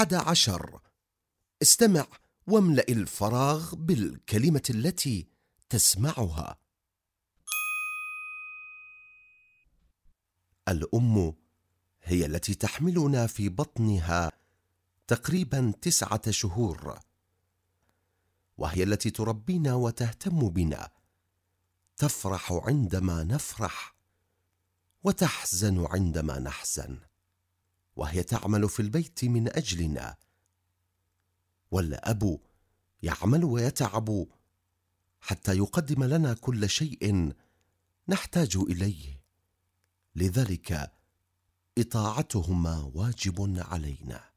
أحد عشر. استمع واملأ الفراغ بالكلمة التي تسمعها. الأم هي التي تحملنا في بطنها تقريبا تسعة شهور. وهي التي تربينا وتهتم بنا. تفرح عندما نفرح وتحزن عندما نحزن. وهي تعمل في البيت من أجلنا. والأب يعمل ويتعب حتى يقدم لنا كل شيء نحتاج إليه. لذلك إطاعتهما واجب علينا.